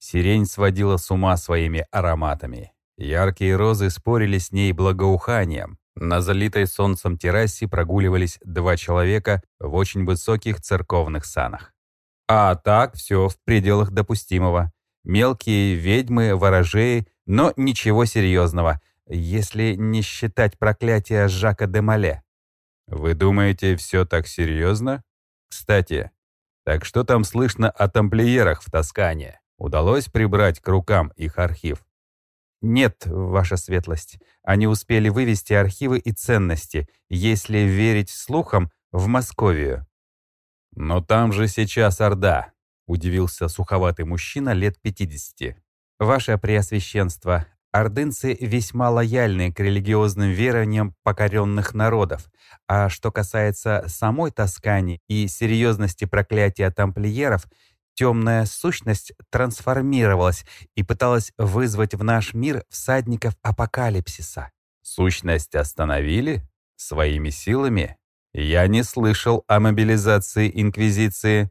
Сирень сводила с ума своими ароматами. Яркие розы спорили с ней благоуханием. На залитой солнцем террасе прогуливались два человека в очень высоких церковных санах. А так все в пределах допустимого. Мелкие ведьмы, ворожеи, но ничего серьезного, если не считать проклятия Жака де Мале. Вы думаете, все так серьезно? Кстати, так что там слышно о тамплиерах в Тоскане? Удалось прибрать к рукам их архив? Нет, ваша светлость. Они успели вывести архивы и ценности, если верить слухам, в Московию. Но там же сейчас Орда, удивился суховатый мужчина лет 50. Ваше Преосвященство, ордынцы весьма лояльны к религиозным верованиям покоренных народов, а что касается самой Тоскани и серьезности проклятия тамплиеров, темная сущность трансформировалась и пыталась вызвать в наш мир всадников апокалипсиса. Сущность остановили? Своими силами? Я не слышал о мобилизации Инквизиции.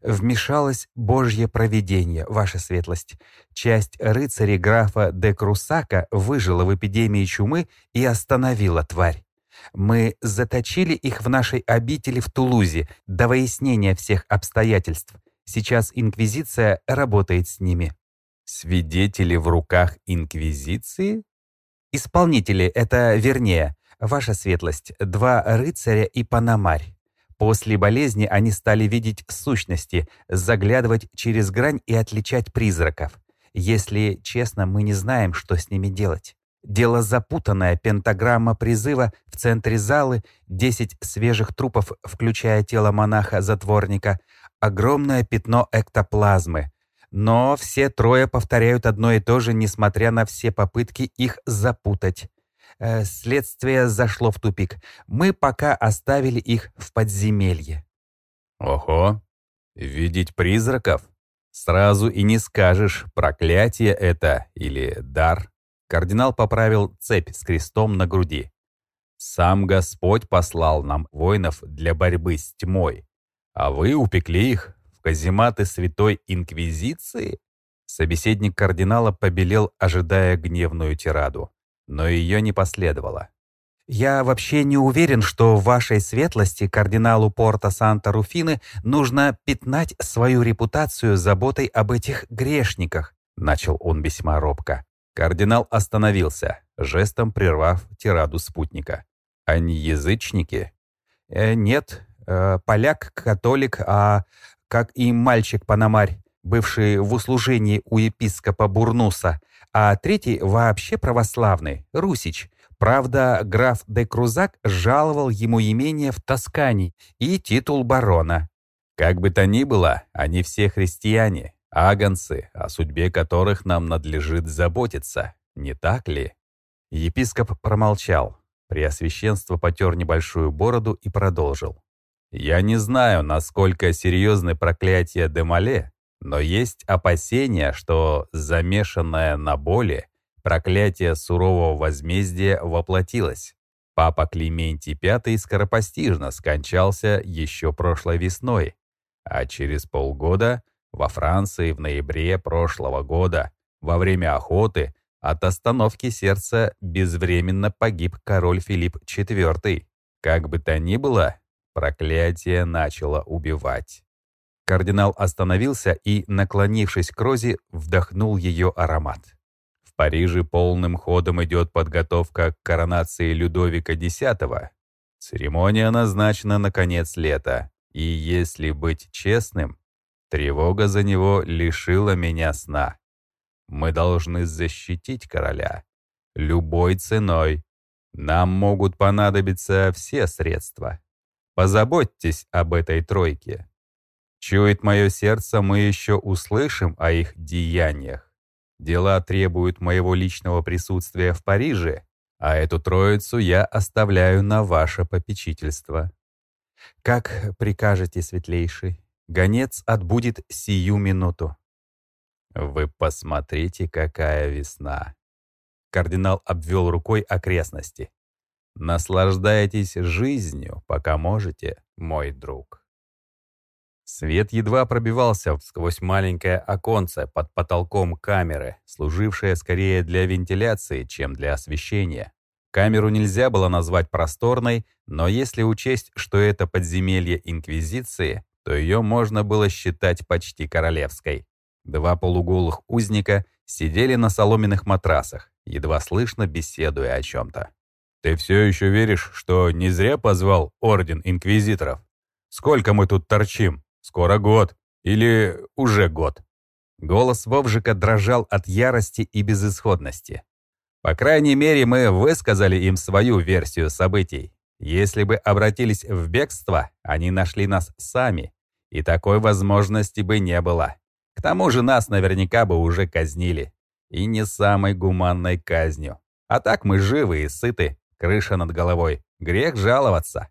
Вмешалось Божье провидение, ваша светлость. Часть рыцарей графа де Крусака выжила в эпидемии чумы и остановила тварь. Мы заточили их в нашей обители в Тулузе до выяснения всех обстоятельств. Сейчас Инквизиция работает с ними. Свидетели в руках Инквизиции? Исполнители, это вернее, ваша светлость, два рыцаря и панамарь. После болезни они стали видеть сущности, заглядывать через грань и отличать призраков. Если честно, мы не знаем, что с ними делать. Дело запутанное, пентаграмма призыва в центре залы, 10 свежих трупов, включая тело монаха-затворника, огромное пятно эктоплазмы. Но все трое повторяют одно и то же, несмотря на все попытки их запутать. Э, следствие зашло в тупик. Мы пока оставили их в подземелье. Ого, видеть призраков? Сразу и не скажешь, проклятие это или дар. Кардинал поправил цепь с крестом на груди. Сам Господь послал нам воинов для борьбы с тьмой, а вы упекли их в казематы Святой Инквизиции? Собеседник кардинала побелел, ожидая гневную тираду, но ее не последовало. «Я вообще не уверен, что вашей светлости, кардиналу Порта Санта-Руфины, нужно пятнать свою репутацию заботой об этих грешниках», начал он весьма робко. Кардинал остановился, жестом прервав тираду спутника. «Они язычники?» э, «Нет, э, поляк-католик, а как и мальчик-панамарь, бывший в услужении у епископа Бурнуса, а третий вообще православный, русич. Правда, граф де Крузак жаловал ему имение в Тоскане и титул барона. Как бы то ни было, они все христиане, агонцы, о судьбе которых нам надлежит заботиться, не так ли? Епископ промолчал. Преосвященство потер небольшую бороду и продолжил. Я не знаю, насколько серьезны проклятия Демале, но есть опасения, что замешанное на боли проклятие сурового возмездия воплотилось. Папа Климентий V скоропостижно скончался еще прошлой весной, а через полгода во Франции в ноябре прошлого года во время охоты от остановки сердца безвременно погиб король Филипп IV. Как бы то ни было, Проклятие начало убивать. Кардинал остановился и, наклонившись к Розе, вдохнул ее аромат. В Париже полным ходом идет подготовка к коронации Людовика X. Церемония назначена на конец лета, и, если быть честным, тревога за него лишила меня сна. Мы должны защитить короля. Любой ценой. Нам могут понадобиться все средства. Позаботьтесь об этой тройке. Чует мое сердце, мы еще услышим о их деяниях. Дела требуют моего личного присутствия в Париже, а эту троицу я оставляю на ваше попечительство. Как прикажете, светлейший, гонец отбудет сию минуту. Вы посмотрите, какая весна. Кардинал обвел рукой окрестности. Наслаждайтесь жизнью, пока можете, мой друг. Свет едва пробивался сквозь маленькое оконце под потолком камеры, служившее скорее для вентиляции, чем для освещения. Камеру нельзя было назвать просторной, но если учесть, что это подземелье Инквизиции, то ее можно было считать почти королевской. Два полуголых узника сидели на соломенных матрасах, едва слышно беседуя о чем-то. «Ты все еще веришь, что не зря позвал Орден Инквизиторов? Сколько мы тут торчим?» Скоро год. Или уже год». Голос Вовжика дрожал от ярости и безысходности. По крайней мере, мы высказали им свою версию событий. Если бы обратились в бегство, они нашли нас сами, и такой возможности бы не было. К тому же нас наверняка бы уже казнили. И не самой гуманной казнью. А так мы живы и сыты, крыша над головой. Грех жаловаться.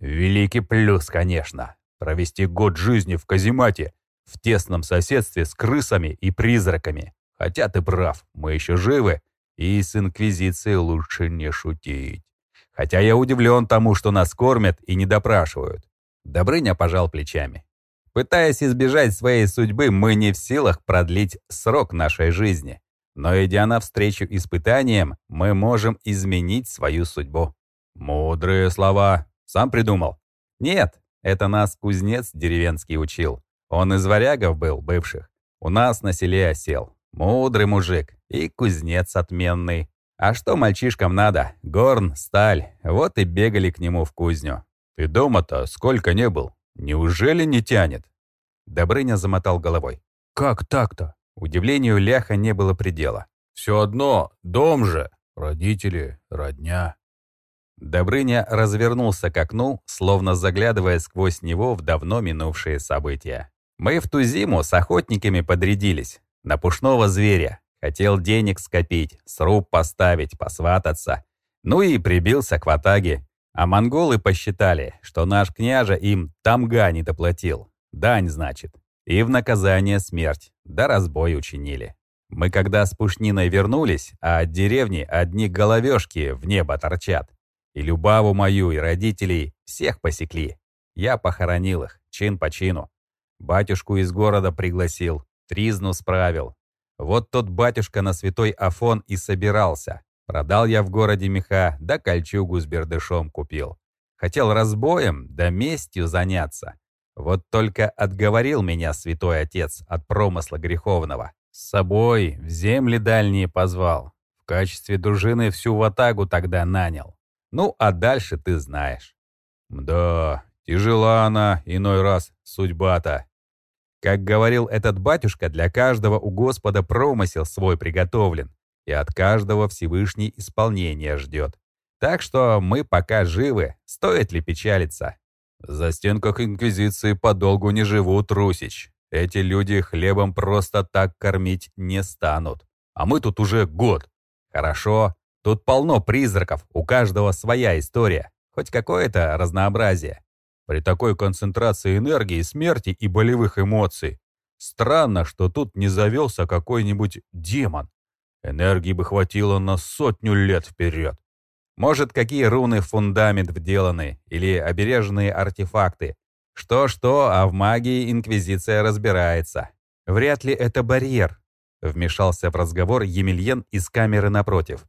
Великий плюс, конечно. Провести год жизни в каземате, в тесном соседстве с крысами и призраками. Хотя ты прав, мы еще живы, и с Инквизицией лучше не шутить. Хотя я удивлен тому, что нас кормят и не допрашивают. Добрыня пожал плечами. Пытаясь избежать своей судьбы, мы не в силах продлить срок нашей жизни. Но идя навстречу испытаниям, мы можем изменить свою судьбу. Мудрые слова. Сам придумал? Нет, это нас кузнец деревенский учил. Он из варягов был, бывших. У нас на селе осел. Мудрый мужик и кузнец отменный. А что мальчишкам надо? Горн, сталь. Вот и бегали к нему в кузню. Ты дома-то сколько не был? Неужели не тянет? Добрыня замотал головой. Как так-то? Удивлению Ляха не было предела. Все одно, дом же. Родители, родня. Добрыня развернулся к окну, словно заглядывая сквозь него в давно минувшие события. «Мы в ту зиму с охотниками подрядились. На пушного зверя. Хотел денег скопить, сруб поставить, посвататься. Ну и прибился к ватаге. А монголы посчитали, что наш княжа им тамга не доплатил. Дань, значит. И в наказание смерть. Да разбой учинили. Мы когда с пушниной вернулись, а от деревни одни головешки в небо торчат. И Любаву мою, и родителей всех посекли. Я похоронил их, чин по чину. Батюшку из города пригласил, тризну справил. Вот тот батюшка на святой Афон и собирался. Продал я в городе меха, да кольчугу с бердышом купил. Хотел разбоем, да местью заняться. Вот только отговорил меня святой отец от промысла греховного. С собой в земли дальние позвал. В качестве дружины всю ватагу тогда нанял. Ну, а дальше ты знаешь. Да, тяжела она, иной раз, судьба-то. Как говорил этот батюшка, для каждого у Господа промысел свой приготовлен, и от каждого Всевышний исполнение ждет. Так что мы пока живы, стоит ли печалиться? За стенках Инквизиции подолгу не живут, Русич. Эти люди хлебом просто так кормить не станут. А мы тут уже год. Хорошо, Тут полно призраков, у каждого своя история, хоть какое-то разнообразие. При такой концентрации энергии, смерти и болевых эмоций. Странно, что тут не завелся какой-нибудь демон. Энергии бы хватило на сотню лет вперед. Может, какие руны в фундамент вделаны, или обережные артефакты. Что-что, а в магии Инквизиция разбирается. Вряд ли это барьер, вмешался в разговор Емельен из камеры напротив.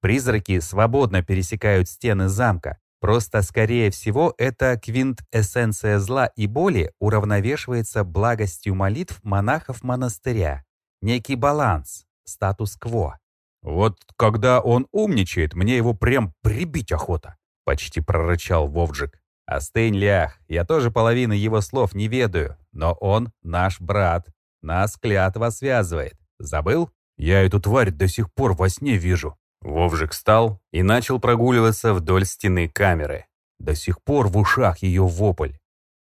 Призраки свободно пересекают стены замка. Просто, скорее всего, это квинтэссенция зла и боли уравновешивается благостью молитв монахов монастыря. Некий баланс, статус-кво. «Вот когда он умничает, мне его прям прибить охота», — почти прорычал Вовджик. «Остынь, лях, я тоже половины его слов не ведаю, но он наш брат. Нас клятва связывает. Забыл? Я эту тварь до сих пор во сне вижу. Вовжик встал и начал прогуливаться вдоль стены камеры. До сих пор в ушах ее вопль.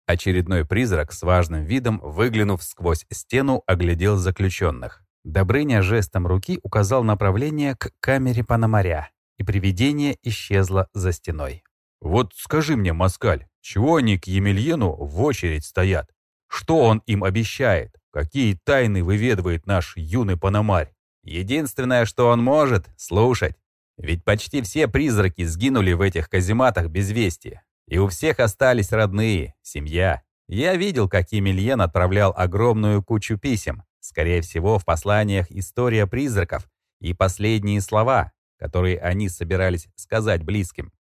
Очередной призрак с важным видом, выглянув сквозь стену, оглядел заключенных. Добрыня жестом руки указал направление к камере Пономаря, и привидение исчезло за стеной. «Вот скажи мне, Москаль, чего они к Емельену в очередь стоят? Что он им обещает? Какие тайны выведывает наш юный Пономарь?» Единственное, что он может — слушать. Ведь почти все призраки сгинули в этих казематах без вести. И у всех остались родные, семья. Я видел, как Емельен отправлял огромную кучу писем. Скорее всего, в посланиях история призраков и последние слова, которые они собирались сказать близким.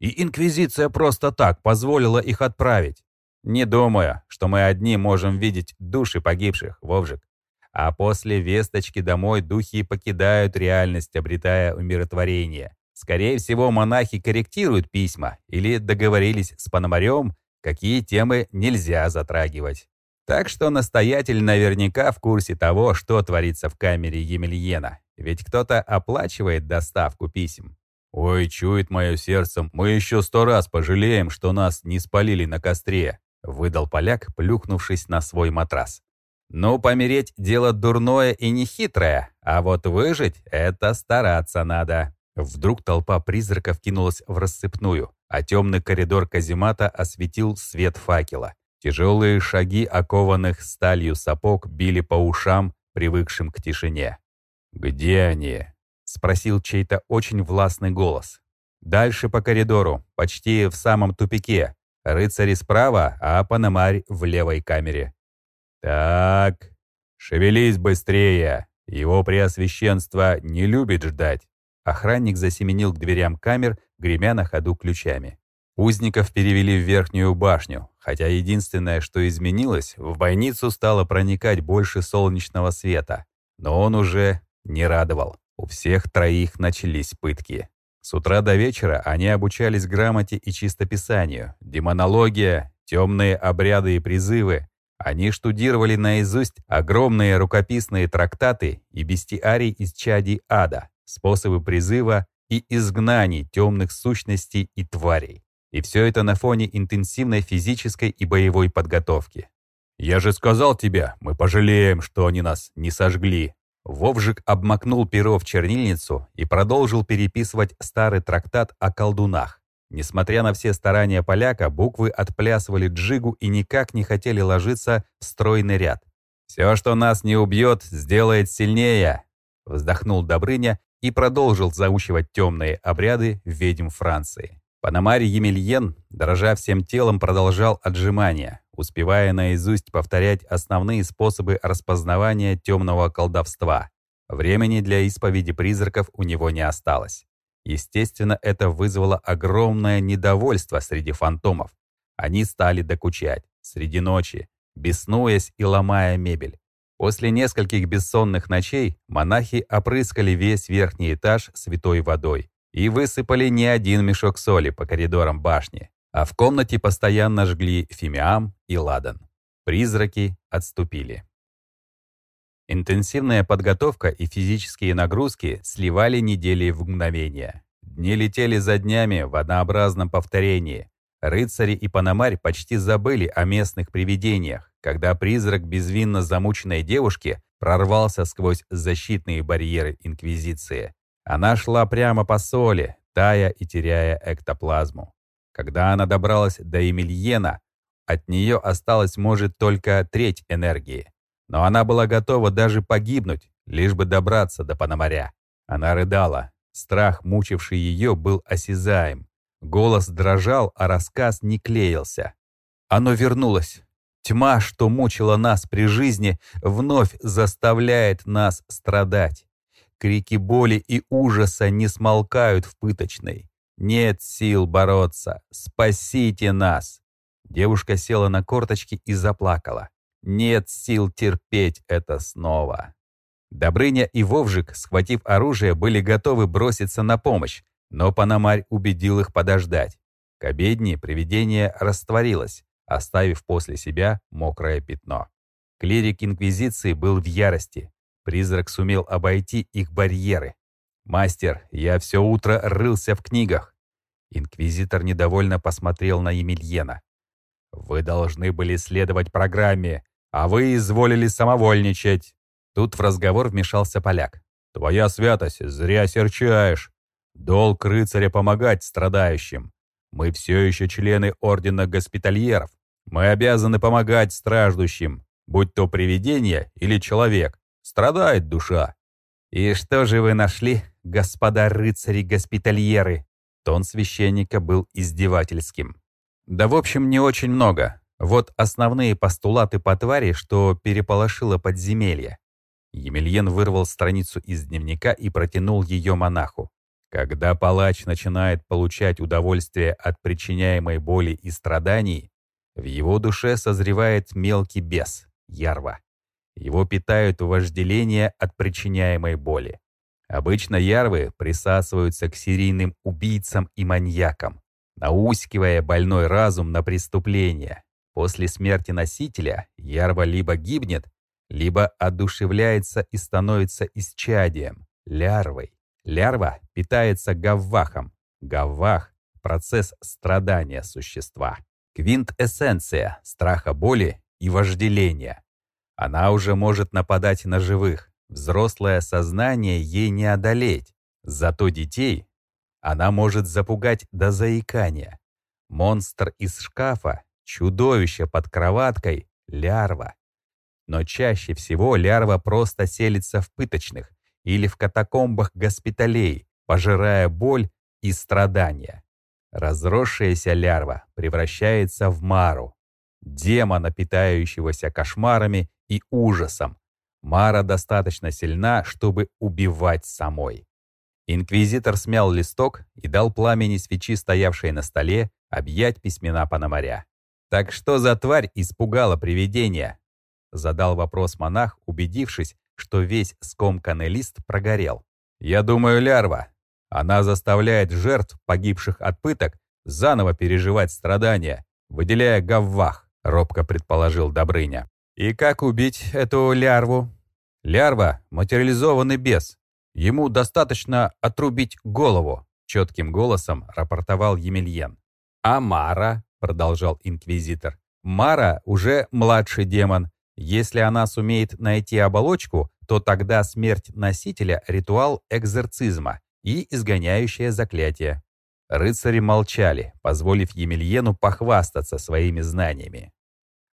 И Инквизиция просто так позволила их отправить. Не думаю, что мы одни можем видеть души погибших, Вовжик. А после весточки домой духи покидают реальность, обретая умиротворение. Скорее всего, монахи корректируют письма или договорились с Пономарем, какие темы нельзя затрагивать. Так что настоятель наверняка в курсе того, что творится в камере Емельена, ведь кто-то оплачивает доставку писем. «Ой, чует мое сердце, мы еще сто раз пожалеем, что нас не спалили на костре», выдал поляк, плюхнувшись на свой матрас. «Ну, помереть — дело дурное и нехитрое, а вот выжить — это стараться надо». Вдруг толпа призраков кинулась в рассыпную, а темный коридор каземата осветил свет факела. Тяжелые шаги окованных сталью сапог били по ушам, привыкшим к тишине. «Где они?» — спросил чей-то очень властный голос. «Дальше по коридору, почти в самом тупике. Рыцари справа, а Панамарь в левой камере». «Так, шевелись быстрее. Его преосвященство не любит ждать». Охранник засеменил к дверям камер, гремя на ходу ключами. Узников перевели в верхнюю башню, хотя единственное, что изменилось, в бойницу стало проникать больше солнечного света. Но он уже не радовал. У всех троих начались пытки. С утра до вечера они обучались грамоте и чистописанию, демонология, темные обряды и призывы. Они штудировали наизусть огромные рукописные трактаты и бестиарий из чади ада, способы призыва и изгнаний темных сущностей и тварей. И все это на фоне интенсивной физической и боевой подготовки. «Я же сказал тебе, мы пожалеем, что они нас не сожгли». Вовжик обмакнул перо в чернильницу и продолжил переписывать старый трактат о колдунах. Несмотря на все старания поляка, буквы отплясывали джигу и никак не хотели ложиться в стройный ряд. «Все, что нас не убьет, сделает сильнее», — вздохнул Добрыня и продолжил заучивать темные обряды ведьм Франции. Панамарь Емельен, дрожа всем телом, продолжал отжимания, успевая наизусть повторять основные способы распознавания темного колдовства. Времени для исповеди призраков у него не осталось. Естественно, это вызвало огромное недовольство среди фантомов. Они стали докучать, среди ночи, беснуясь и ломая мебель. После нескольких бессонных ночей монахи опрыскали весь верхний этаж святой водой и высыпали не один мешок соли по коридорам башни, а в комнате постоянно жгли фимиам и ладан. Призраки отступили. Интенсивная подготовка и физические нагрузки сливали недели в мгновение. Дни летели за днями в однообразном повторении. Рыцари и Панамарь почти забыли о местных привидениях, когда призрак безвинно замученной девушки прорвался сквозь защитные барьеры Инквизиции. Она шла прямо по соли, тая и теряя эктоплазму. Когда она добралась до Емельена, от нее осталась, может, только треть энергии. Но она была готова даже погибнуть, лишь бы добраться до Пономаря. Она рыдала. Страх, мучивший ее, был осязаем. Голос дрожал, а рассказ не клеился. Оно вернулось. Тьма, что мучила нас при жизни, вновь заставляет нас страдать. Крики боли и ужаса не смолкают в пыточной. Нет сил бороться. Спасите нас. Девушка села на корточки и заплакала. Нет сил терпеть это снова. Добрыня и Вовжик, схватив оружие, были готовы броситься на помощь, но Панамарь убедил их подождать. К обедне привидение растворилось, оставив после себя мокрое пятно. Клирик Инквизиции был в ярости. Призрак сумел обойти их барьеры. «Мастер, я все утро рылся в книгах». Инквизитор недовольно посмотрел на Емельена. «Вы должны были следовать программе, а вы изволили самовольничать». Тут в разговор вмешался поляк. «Твоя святость, зря серчаешь. Долг рыцаря помогать страдающим. Мы все еще члены Ордена Госпитальеров. Мы обязаны помогать страждущим, будь то привидение или человек. Страдает душа. «И что же вы нашли, господа рыцари-госпитальеры?» Тон священника был издевательским. «Да в общем не очень много. Вот основные постулаты по твари, что переполошило подземелье. Емельен вырвал страницу из дневника и протянул ее монаху. Когда палач начинает получать удовольствие от причиняемой боли и страданий, в его душе созревает мелкий бес, ярва. Его питают вожделение от причиняемой боли. Обычно ярвы присасываются к серийным убийцам и маньякам, наускивая больной разум на преступление. После смерти носителя ярва либо гибнет, либо одушевляется и становится исчадием, лярвой. Лярва питается гаввахом. Гаввах — процесс страдания существа. Квинтэссенция страха боли и вожделения. Она уже может нападать на живых. Взрослое сознание ей не одолеть. Зато детей она может запугать до заикания. Монстр из шкафа, чудовище под кроваткой — лярва. Но чаще всего лярва просто селится в пыточных или в катакомбах госпиталей, пожирая боль и страдания. Разросшаяся лярва превращается в мару, демона, питающегося кошмарами и ужасом. Мара достаточно сильна, чтобы убивать самой. Инквизитор смял листок и дал пламени свечи, стоявшей на столе, объять письмена Пономаря. «Так что за тварь испугала привидение?» Задал вопрос монах, убедившись, что весь скомканный лист прогорел. «Я думаю, лярва. Она заставляет жертв, погибших от пыток, заново переживать страдания, выделяя гаввах», — робко предположил Добрыня. «И как убить эту лярву?» «Лярва — материализованный бес. Ему достаточно отрубить голову», — четким голосом рапортовал Емельен. «А Мара?» — продолжал инквизитор. «Мара уже младший демон. Если она сумеет найти оболочку, то тогда смерть носителя — ритуал экзорцизма и изгоняющее заклятие». Рыцари молчали, позволив Емельену похвастаться своими знаниями.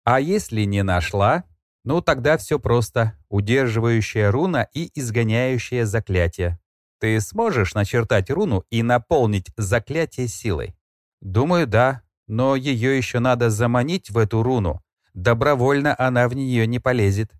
«А если не нашла?» Ну, тогда все просто. Удерживающая руна и изгоняющее заклятие. Ты сможешь начертать руну и наполнить заклятие силой? Думаю, да. Но ее еще надо заманить в эту руну. Добровольно она в нее не полезет.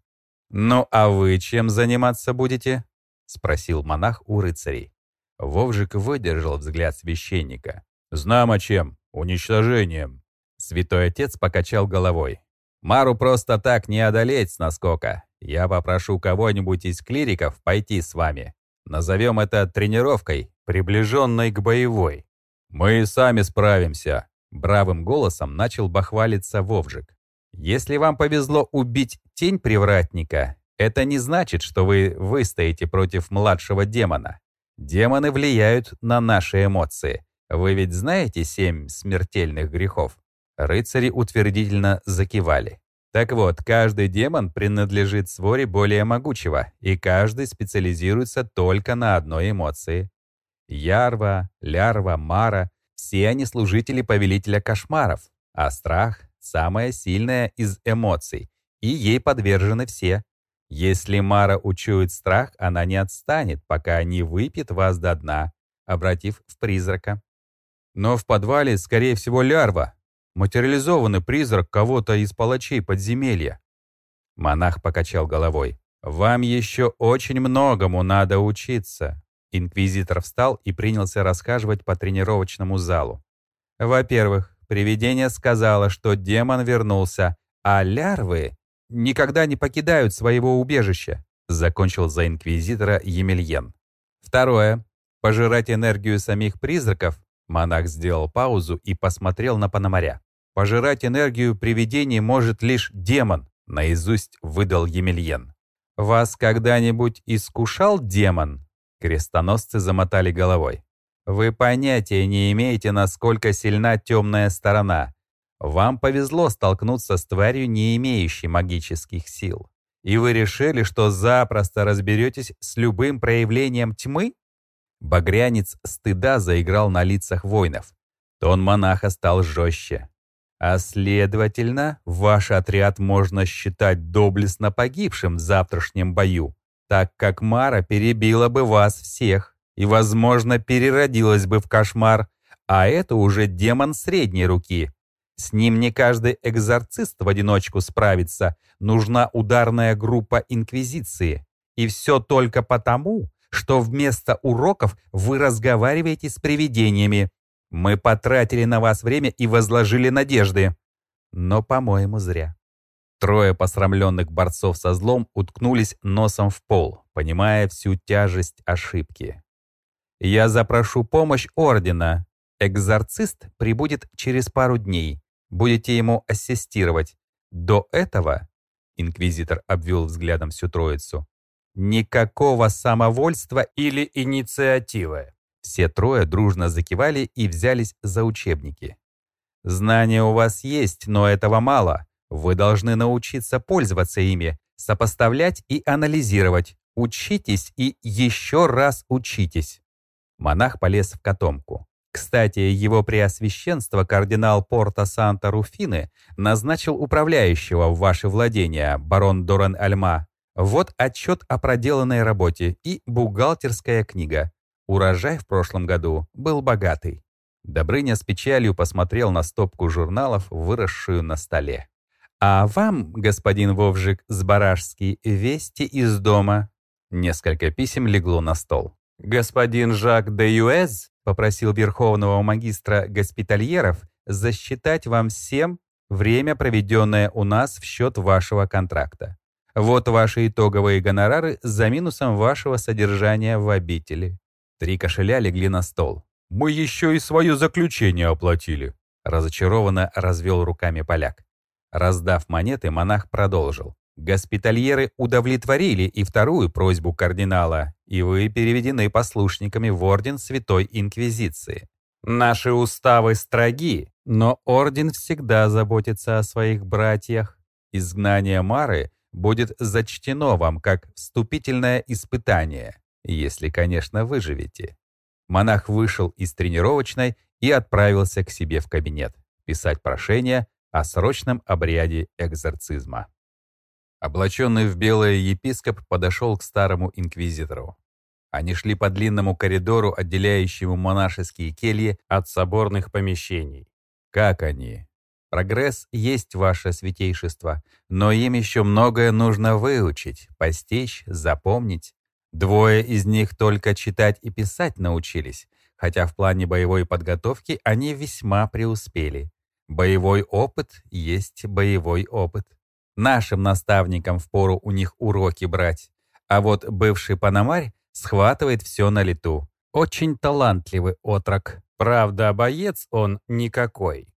«Ну, а вы чем заниматься будете?» — спросил монах у рыцарей. Вовжик выдержал взгляд священника. «Знамо чем. Уничтожением». Святой отец покачал головой. Мару просто так не одолеть с наскока. Я попрошу кого-нибудь из клириков пойти с вами. Назовем это тренировкой, приближенной к боевой. Мы сами справимся. Бравым голосом начал бахвалиться Вовжик. Если вам повезло убить тень привратника, это не значит, что вы выстоите против младшего демона. Демоны влияют на наши эмоции. Вы ведь знаете семь смертельных грехов? Рыцари утвердительно закивали. Так вот, каждый демон принадлежит своре более могучего, и каждый специализируется только на одной эмоции. Ярва, Лярва, Мара — все они служители повелителя кошмаров, а страх — самая сильная из эмоций, и ей подвержены все. Если Мара учует страх, она не отстанет, пока не выпьет вас до дна, обратив в призрака. Но в подвале, скорее всего, лярва, материализованный призрак кого-то из палачей подземелья. Монах покачал головой. «Вам еще очень многому надо учиться». Инквизитор встал и принялся расхаживать по тренировочному залу. Во-первых, привидение сказала, что демон вернулся, а лярвы никогда не покидают своего убежища, закончил за инквизитора Емельен. Второе. Пожирать энергию самих призраков Монах сделал паузу и посмотрел на Пономаря. Пожирать энергию привидений может лишь демон, наизусть выдал Емельен. Вас когда-нибудь искушал демон? Крестоносцы замотали головой. Вы понятия не имеете, насколько сильна темная сторона. Вам повезло столкнуться с тварью, не имеющей магических сил. И вы решили, что запросто разберетесь с любым проявлением тьмы? Багрянец стыда заиграл на лицах воинов. Тон монаха стал жестче. А следовательно, ваш отряд можно считать доблестно погибшим в завтрашнем бою, так как Мара перебила бы вас всех и, возможно, переродилась бы в кошмар, а это уже демон средней руки. С ним не каждый экзорцист в одиночку справится, нужна ударная группа Инквизиции. И все только потому, что вместо уроков вы разговариваете с привидениями. Мы потратили на вас время и возложили надежды. Но, по-моему, зря. Трое посрамленных борцов со злом уткнулись носом в пол, понимая всю тяжесть ошибки. «Я запрошу помощь Ордена. Экзорцист прибудет через пару дней. Будете ему ассистировать. До этого...» Инквизитор обвел взглядом всю троицу. Никакого самовольства или инициативы. Все трое дружно закивали и взялись за учебники. Знания у вас есть, но этого мало. Вы должны научиться пользоваться ими, сопоставлять и анализировать. Учитесь и еще раз учитесь. Монах полез в котомку. Кстати, его преосвященство кардинал Порта Санта-Руфины назначил управляющего в ваше владение, барон Доран Альма, вот отчет о проделанной работе и бухгалтерская книга. Урожай в прошлом году был богатый. Добрыня с печалью посмотрел на стопку журналов, выросшую на столе. «А вам, господин Вовжик Сбаражский, вести из дома?» Несколько писем легло на стол. «Господин Жак де Юэз попросил верховного магистра госпитальеров засчитать вам всем время, проведенное у нас в счет вашего контракта. Вот ваши итоговые гонорары за минусом вашего содержания в обители». Три кошеля легли на стол. «Мы еще и свое заключение оплатили», — разочарованно развел руками поляк. Раздав монеты, монах продолжил. «Госпитальеры удовлетворили и вторую просьбу кардинала, и вы переведены послушниками в Орден Святой Инквизиции. Наши уставы строги, но Орден всегда заботится о своих братьях. Изгнание Мары будет зачтено вам как вступительное испытание, если, конечно, выживете. Монах вышел из тренировочной и отправился к себе в кабинет писать прошение о срочном обряде экзорцизма. Облаченный в белое епископ подошел к старому инквизитору. Они шли по длинному коридору, отделяющему монашеские кельи от соборных помещений. Как они? Прогресс есть ваше святейшество, но им еще многое нужно выучить, постичь, запомнить. Двое из них только читать и писать научились, хотя в плане боевой подготовки они весьма преуспели. Боевой опыт есть боевой опыт. Нашим наставникам впору у них уроки брать. А вот бывший панамарь схватывает все на лету. Очень талантливый отрок. Правда, боец он никакой.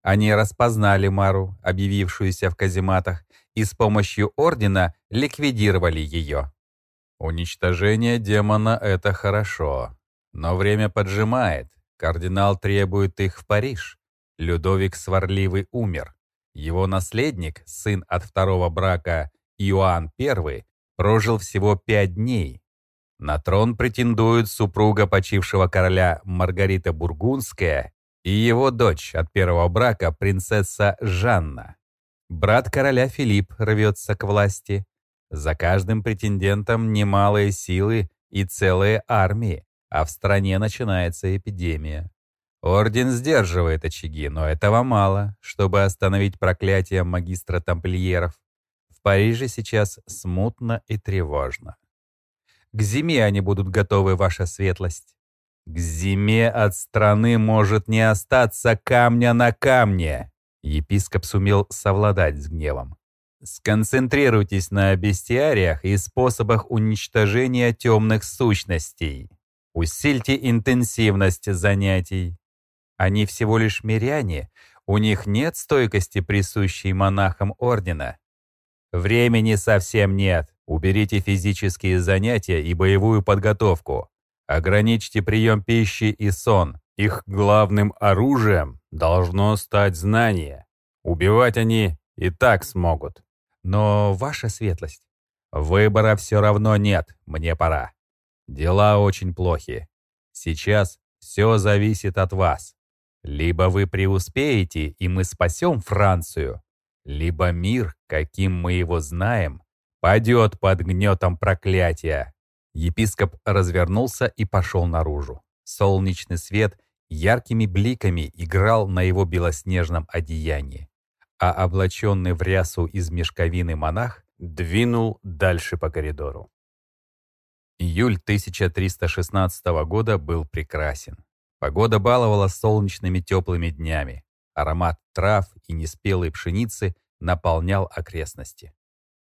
Они распознали Мару, объявившуюся в казематах, и с помощью Ордена ликвидировали ее. Уничтожение демона — это хорошо. Но время поджимает. Кардинал требует их в Париж. Людовик Сварливый умер. Его наследник, сын от второго брака Иоанн I, прожил всего пять дней. На трон претендует супруга почившего короля Маргарита Бургундская и его дочь от первого брака, принцесса Жанна. Брат короля Филипп рвется к власти. За каждым претендентом немалые силы и целые армии, а в стране начинается эпидемия. Орден сдерживает очаги, но этого мало, чтобы остановить проклятие магистра тамплиеров. В Париже сейчас смутно и тревожно. К зиме они будут готовы, ваша светлость. К зиме от страны может не остаться камня на камне. Епископ сумел совладать с гневом. Сконцентрируйтесь на бестиариях и способах уничтожения темных сущностей. Усильте интенсивность занятий. Они всего лишь миряне, у них нет стойкости, присущей монахам Ордена. Времени совсем нет. Уберите физические занятия и боевую подготовку. Ограничьте прием пищи и сон. Их главным оружием должно стать знание. Убивать они и так смогут. Но, ваша светлость, выбора все равно нет, мне пора. Дела очень плохи. Сейчас все зависит от вас. Либо вы преуспеете, и мы спасем Францию, либо мир, каким мы его знаем, падет под гнетом проклятия. Епископ развернулся и пошел наружу. Солнечный свет яркими бликами играл на его белоснежном одеянии, а облаченный в рясу из мешковины монах двинул дальше по коридору. Июль 1316 года был прекрасен. Погода баловала солнечными теплыми днями. Аромат трав и неспелой пшеницы наполнял окрестности.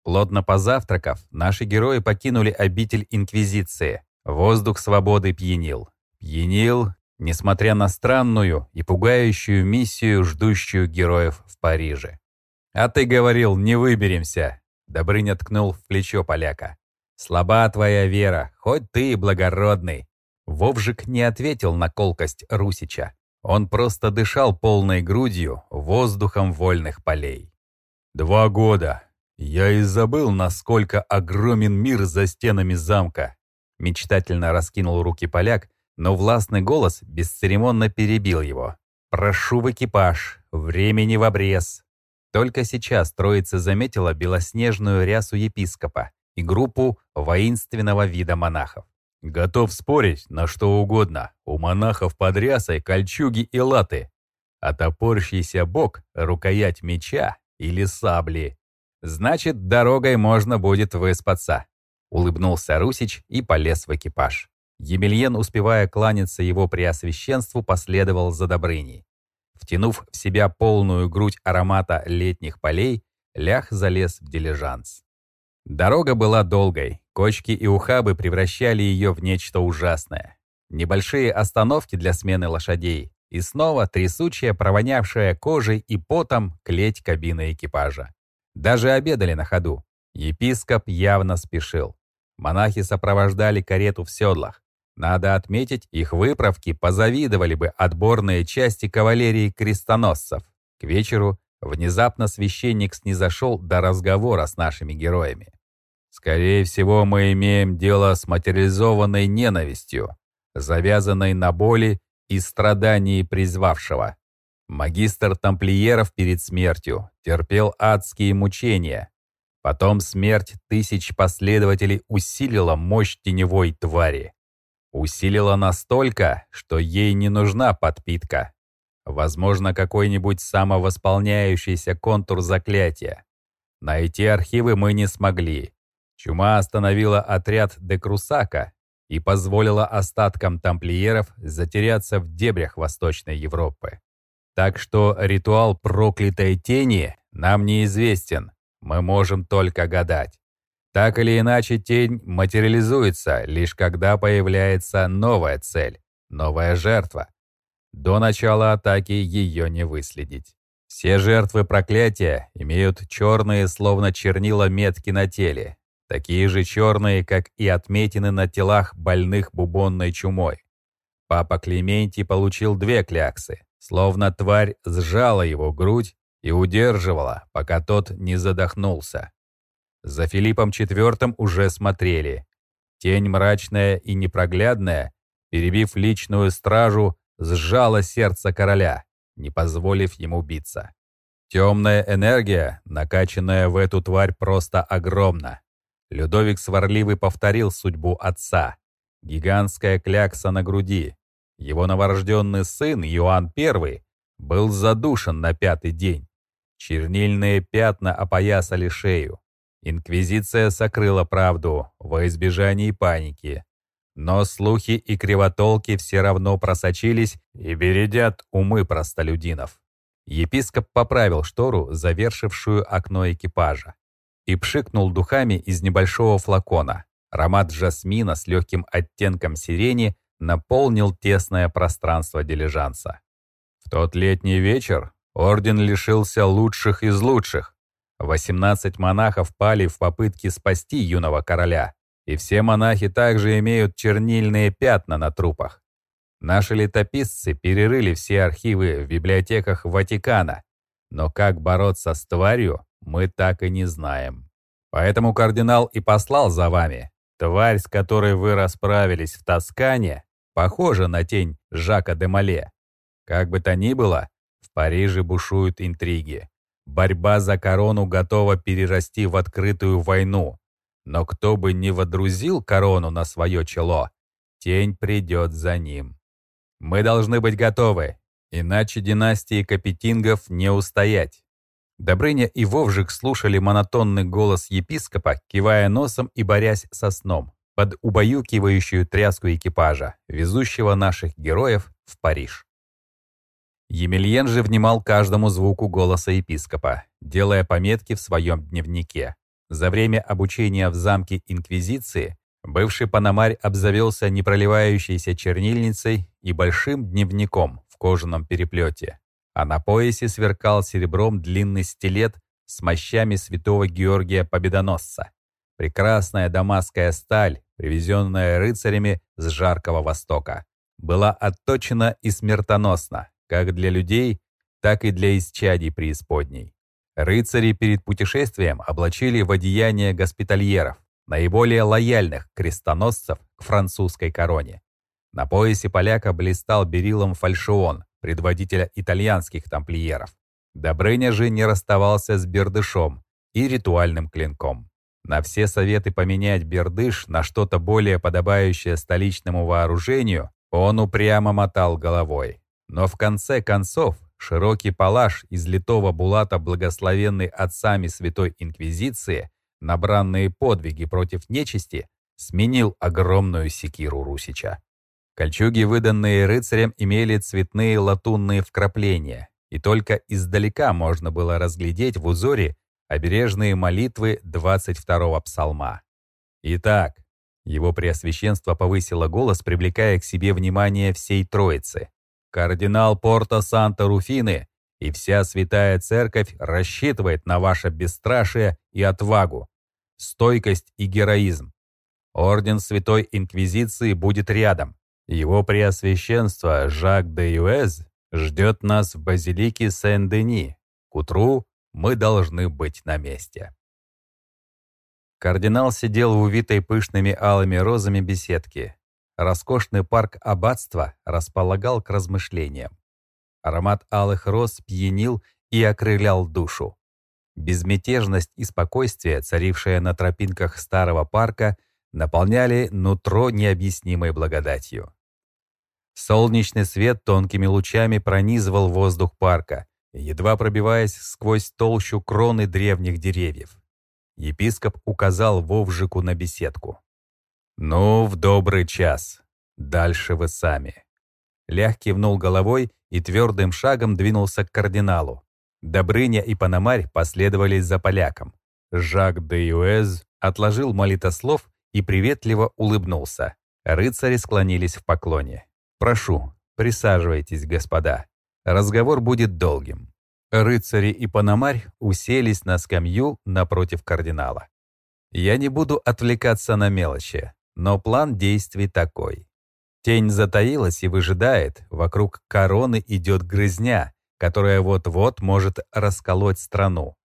Плотно позавтракав, наши герои покинули обитель Инквизиции. Воздух свободы пьянил. Пьянил, несмотря на странную и пугающую миссию, ждущую героев в Париже. «А ты говорил, не выберемся!» Добрыня ткнул в плечо поляка. Слаба твоя вера, хоть ты и благородный». Вовжик не ответил на колкость Русича. Он просто дышал полной грудью воздухом вольных полей. «Два года. Я и забыл, насколько огромен мир за стенами замка». Мечтательно раскинул руки поляк, но властный голос бесцеремонно перебил его. «Прошу в экипаж. Времени в обрез». Только сейчас троица заметила белоснежную рясу епископа и группу воинственного вида монахов. Готов спорить на что угодно. У монахов под рясой кольчуги и латы, а топорщийся бок — рукоять меча или сабли. Значит, дорогой можно будет выспаться. Улыбнулся Русич и полез в экипаж. Емельен, успевая кланяться его преосвященству, последовал за Добрыней. Втянув в себя полную грудь аромата летних полей, лях залез в дилижанс. Дорога была долгой, кочки и ухабы превращали ее в нечто ужасное. Небольшие остановки для смены лошадей и снова трясучая, провонявшая кожей и потом клеть кабины экипажа. Даже обедали на ходу. Епископ явно спешил. Монахи сопровождали карету в седлах. Надо отметить, их выправки позавидовали бы отборные части кавалерии крестоносцев. К вечеру внезапно священник снизошел до разговора с нашими героями. Скорее всего, мы имеем дело с материализованной ненавистью, завязанной на боли и страдании призвавшего. Магистр тамплиеров перед смертью терпел адские мучения. Потом смерть тысяч последователей усилила мощь теневой твари. Усилила настолько, что ей не нужна подпитка. Возможно, какой-нибудь самовосполняющийся контур заклятия. Найти архивы мы не смогли. Чума остановила отряд Декрусака и позволила остаткам тамплиеров затеряться в дебрях Восточной Европы. Так что ритуал проклятой тени нам неизвестен, мы можем только гадать. Так или иначе, тень материализуется лишь когда появляется новая цель, новая жертва. До начала атаки ее не выследить. Все жертвы проклятия имеют черные, словно чернила метки на теле, такие же черные, как и отметины на телах больных бубонной чумой. Папа Клементий получил две кляксы, словно тварь сжала его грудь и удерживала, пока тот не задохнулся. За Филиппом IV уже смотрели. Тень мрачная и непроглядная, перебив личную стражу, сжала сердце короля, не позволив ему биться. Темная энергия, накачанная в эту тварь, просто огромна. Людовик Сварливый повторил судьбу отца. Гигантская клякса на груди. Его новорожденный сын Иоанн I был задушен на пятый день. Чернильные пятна опоясали шею. Инквизиция сокрыла правду во избежании паники. Но слухи и кривотолки все равно просочились и бередят умы простолюдинов. Епископ поправил штору, завершившую окно экипажа и пшикнул духами из небольшого флакона. Аромат жасмина с легким оттенком сирени наполнил тесное пространство дилижанса. В тот летний вечер орден лишился лучших из лучших. 18 монахов пали в попытке спасти юного короля, и все монахи также имеют чернильные пятна на трупах. Наши летописцы перерыли все архивы в библиотеках Ватикана, но как бороться с тварью, мы так и не знаем. Поэтому кардинал и послал за вами. Тварь, с которой вы расправились в Тоскане, похожа на тень Жака де Мале. Как бы то ни было, в Париже бушуют интриги. Борьба за корону готова перерасти в открытую войну. Но кто бы ни водрузил корону на свое чело, тень придет за ним. Мы должны быть готовы, иначе династии Капетингов не устоять». Добрыня и Вовжик слушали монотонный голос епископа, кивая носом и борясь со сном, под убаюкивающую тряску экипажа, везущего наших героев в Париж. Емельен же внимал каждому звуку голоса епископа, делая пометки в своем дневнике. За время обучения в замке Инквизиции бывший панамарь обзавелся непроливающейся чернильницей и большим дневником в кожаном переплете, а на поясе сверкал серебром длинный стилет с мощами святого Георгия Победоносца. Прекрасная дамасская сталь, привезенная рыцарями с жаркого востока, была отточена и смертоносна, как для людей, так и для исчадий преисподней. Рыцари перед путешествием облачили в одеяние госпитальеров, наиболее лояльных крестоносцев к французской короне. На поясе поляка блистал берилом фальшион, предводителя итальянских тамплиеров. Добрыня же не расставался с бердышом и ритуальным клинком. На все советы поменять бердыш на что-то более подобающее столичному вооружению он упрямо мотал головой. Но в конце концов широкий палаш из литого булата, благословенный отцами Святой Инквизиции, набранные подвиги против нечисти, сменил огромную секиру Русича. Кольчуги, выданные рыцарям, имели цветные латунные вкрапления, и только издалека можно было разглядеть в узоре обережные молитвы 22-го псалма. Итак, его преосвященство повысило голос, привлекая к себе внимание всей троицы. Кардинал Порто Санта-Руфины и вся святая церковь рассчитывает на ваше бесстрашие и отвагу, стойкость и героизм. Орден Святой Инквизиции будет рядом, его Преосвященство Жак де Юэз ждет нас в базилике Сен-Дени. К утру мы должны быть на месте. Кардинал сидел в увитой пышными алыми розами беседке. Роскошный парк аббатства располагал к размышлениям. Аромат алых роз пьянил и окрылял душу. Безмятежность и спокойствие, царившее на тропинках старого парка, наполняли нутро необъяснимой благодатью. Солнечный свет тонкими лучами пронизывал воздух парка, едва пробиваясь сквозь толщу кроны древних деревьев. Епископ указал Вовжику на беседку. «Ну, в добрый час. Дальше вы сами». Лях кивнул головой и твердым шагом двинулся к кардиналу. Добрыня и Панамарь последовали за поляком. Жак де Юэз отложил молитослов и приветливо улыбнулся. Рыцари склонились в поклоне. «Прошу, присаживайтесь, господа. Разговор будет долгим». Рыцари и Панамарь уселись на скамью напротив кардинала. «Я не буду отвлекаться на мелочи, но план действий такой. Тень затаилась и выжидает, вокруг короны идет грызня, которая вот-вот может расколоть страну.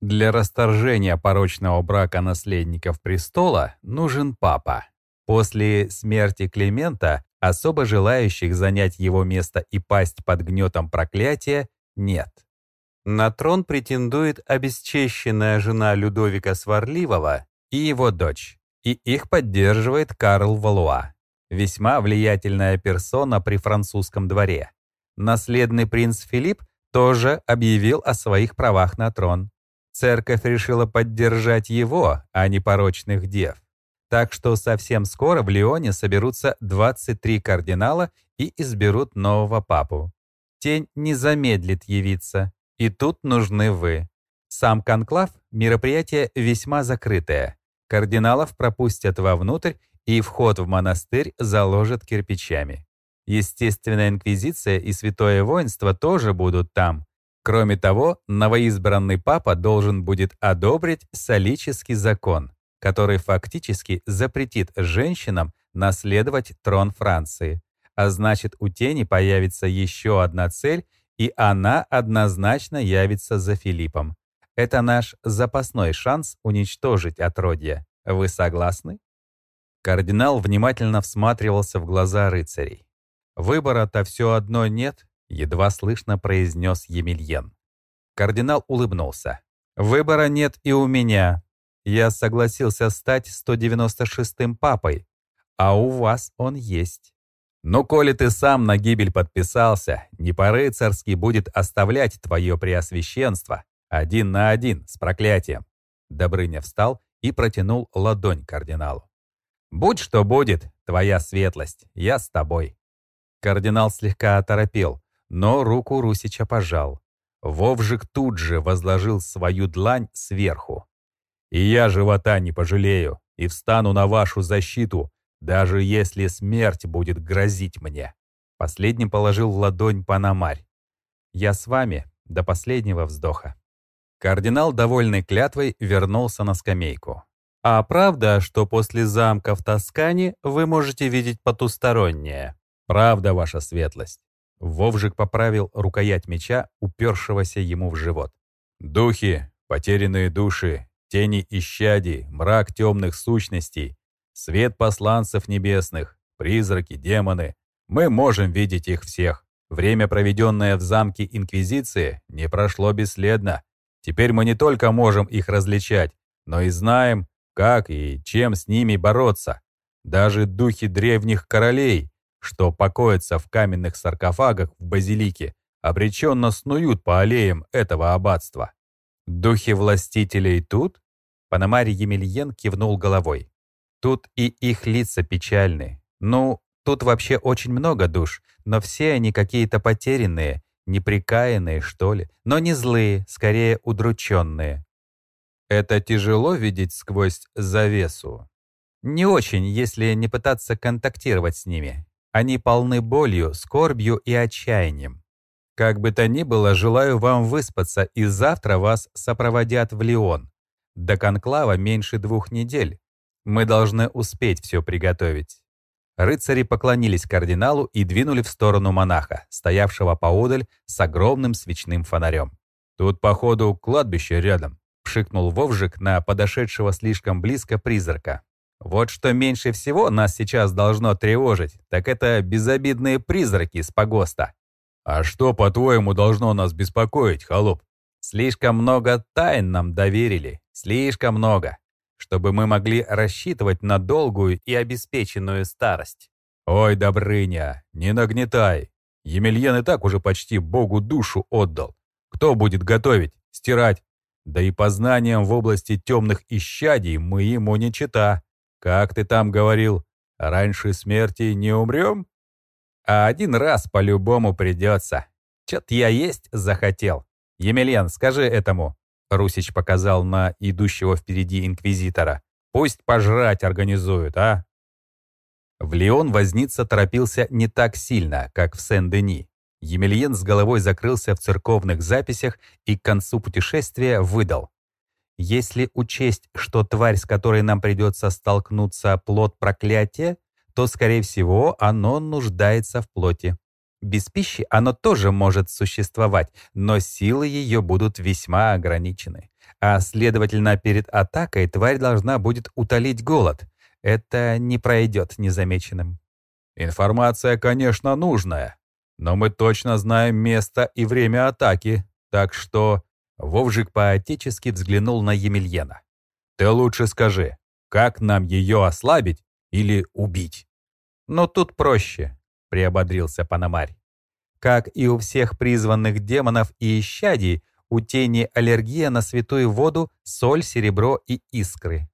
Для расторжения порочного брака наследников престола нужен папа. После смерти Климента Особо желающих занять его место и пасть под гнетом проклятия нет. На трон претендует обесчещенная жена Людовика Сварливого и его дочь, и их поддерживает Карл Валуа, весьма влиятельная персона при французском дворе. Наследный принц Филипп тоже объявил о своих правах на трон. Церковь решила поддержать его, а не порочных дев. Так что совсем скоро в Лионе соберутся 23 кардинала и изберут нового папу. Тень не замедлит явиться, и тут нужны вы. Сам конклав — мероприятие весьма закрытое. Кардиналов пропустят вовнутрь, и вход в монастырь заложат кирпичами. Естественная инквизиция и святое воинство тоже будут там. Кроме того, новоизбранный папа должен будет одобрить солический закон который фактически запретит женщинам наследовать трон Франции. А значит, у тени появится еще одна цель, и она однозначно явится за Филиппом. Это наш запасной шанс уничтожить отродье. Вы согласны? Кардинал внимательно всматривался в глаза рыцарей. «Выбора-то все одно нет», — едва слышно произнес Емельен. Кардинал улыбнулся. «Выбора нет и у меня, я согласился стать 196-м папой, а у вас он есть. Но коли ты сам на гибель подписался, не по-рыцарски будет оставлять твое преосвященство один на один с проклятием. Добрыня встал и протянул ладонь кардиналу. «Будь что будет, твоя светлость, я с тобой». Кардинал слегка оторопел, но руку Русича пожал. Вовжик тут же возложил свою длань сверху. «И я живота не пожалею, и встану на вашу защиту, даже если смерть будет грозить мне». Последним положил ладонь Панамарь. «Я с вами до последнего вздоха». Кардинал, довольный клятвой, вернулся на скамейку. «А правда, что после замка в Тоскане вы можете видеть потустороннее?» «Правда, ваша светлость». Вовжик поправил рукоять меча, упершегося ему в живот. «Духи, потерянные души, тени исчадий, мрак темных сущностей, свет посланцев небесных, призраки, демоны. Мы можем видеть их всех. Время, проведенное в замке Инквизиции, не прошло бесследно. Теперь мы не только можем их различать, но и знаем, как и чем с ними бороться. Даже духи древних королей, что покоятся в каменных саркофагах в базилике, обреченно снуют по аллеям этого аббатства. «Духи властителей тут?» Панамарий Емельен кивнул головой. «Тут и их лица печальны. Ну, тут вообще очень много душ, но все они какие-то потерянные, неприкаянные, что ли, но не злые, скорее удрученные. Это тяжело видеть сквозь завесу. Не очень, если не пытаться контактировать с ними. Они полны болью, скорбью и отчаянием. Как бы то ни было, желаю вам выспаться, и завтра вас сопроводят в Лион. До конклава меньше двух недель. Мы должны успеть все приготовить. Рыцари поклонились кардиналу и двинули в сторону монаха, стоявшего поодаль с огромным свечным фонарем. «Тут, походу, кладбище рядом», — пшикнул Вовжик на подошедшего слишком близко призрака. «Вот что меньше всего нас сейчас должно тревожить, так это безобидные призраки с погоста». «А что, по-твоему, должно нас беспокоить, холоп?» «Слишком много тайн нам доверили, слишком много чтобы мы могли рассчитывать на долгую и обеспеченную старость. «Ой, Добрыня, не нагнетай. Емельян и так уже почти Богу душу отдал. Кто будет готовить, стирать? Да и по знаниям в области темных исчадий мы ему не чита. Как ты там говорил, раньше смерти не умрем? А один раз по-любому придется. Чё-то я есть захотел. Емельян, скажи этому, Русич показал на идущего впереди инквизитора. «Пусть пожрать организуют, а?» В Леон возница торопился не так сильно, как в Сен-Дени. Емельен с головой закрылся в церковных записях и к концу путешествия выдал. «Если учесть, что тварь, с которой нам придется столкнуться, плод проклятия, то, скорее всего, оно нуждается в плоти. Без пищи оно тоже может существовать, но силы ее будут весьма ограничены. А следовательно, перед атакой тварь должна будет утолить голод. Это не пройдет незамеченным. Информация, конечно, нужная, но мы точно знаем место и время атаки, так что... Вовжик поотечески взглянул на Емельена. «Ты лучше скажи, как нам ее ослабить или убить?» «Но тут проще приободрился Панамарь. Как и у всех призванных демонов и исчадий, у тени аллергия на святую воду, соль, серебро и искры.